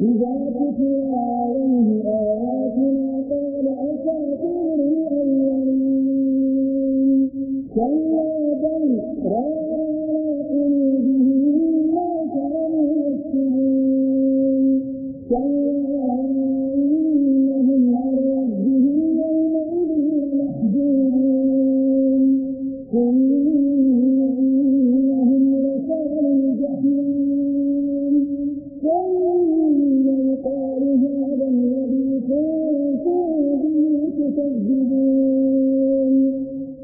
إذا تتلى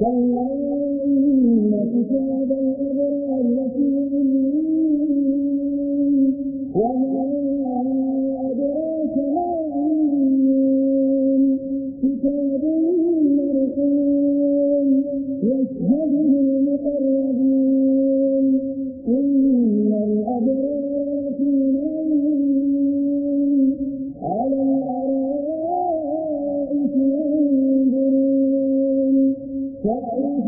كلا إن كتاب الأبرار لفي عليين وما